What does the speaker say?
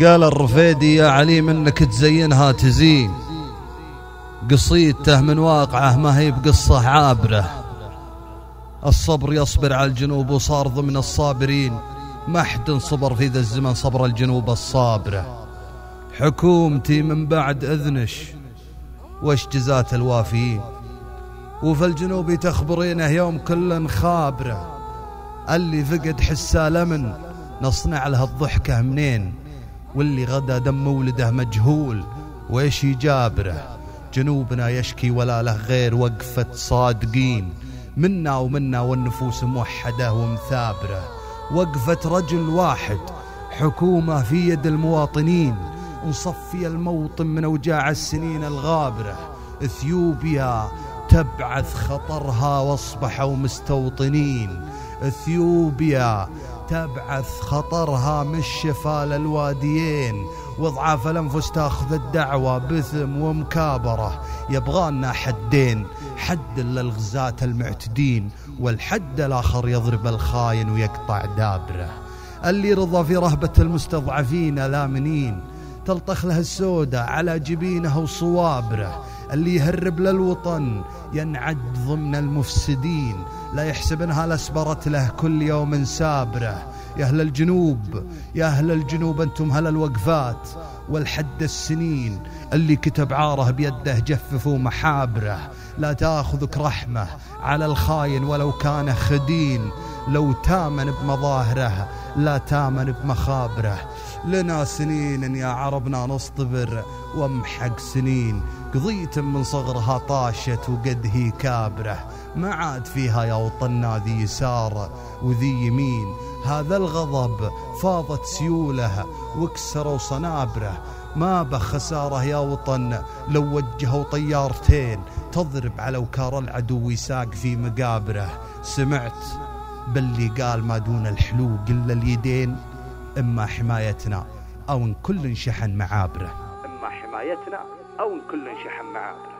قال الرفيدي يا علي منك تزينها تزين. قصيدته من واقعه ما هي بقصة عابرة. الصبر يصبر على الجنوب وصار ضمن الصابرين. ما حد صبر في ذا الزمن صبر الجنوب الصابرة. حكومتي من بعد أذنش وش جزات الوافيين. وفي الجنوب تخبرينه يوم كل خابرة. اللي فقد حسه لمن نصنع لها الضحكة منين؟ واللي غدا دم مولده مجهول. ويش يجابره؟ جنوبنا يشكي ولا له غير وقفة صادقين. منا ومنا والنفوس موحدة ومثابرة. وقفة رجل واحد حكومة في يد المواطنين. نصفي الموطن من أوجاع السنين الغابرة. إثيوبيا تبعث خطرها وأصبحوا مستوطنين. إثيوبيا تبعث خطرها من الشفال الواديين. واضعاف الأنفس تأخذ الدعوة بثم ومكابرة. يبغانا حدين. حد للغزاة المعتدين والحد الآخر يضرب الخاين ويقطع دابره. اللي رضى في رهبة المستضعفين لامنين تلطخ له السودة على جبينه وصوابره. اللي يهرب للوطن ينعد ضمن المفسدين. لا يحسب انها لاسبرت له كل يوم سابرة. يا أهل الجنوب يا أهل الجنوب أنتم هل الوقفات. والحد السنين اللي كتب عارة بيده جففوا محابرة. لا تأخذك رحمة على الخاين ولو كان خدين. لو تامن بمظاهره لا تامن بمخابره. لنا سنين يا عربنا نصطبر وامحق سنين قضية من صغرها طاشت وقد هي كابرة. ما عاد فيها يا وطنا ذي يسار وذي يمين. هذا الغضب فاضت سيوله وكسروا صنابره. ما بخسارة يا وطن لو وجهوا طيارتين. تضرب على وكار العدو يساق في مقابره. سمعت باللي قال ما دون الحلوق إلا اليدين. إما حمايتنا أو إن كل شحن معابره. إما حمايتنا أو كل شحن معابره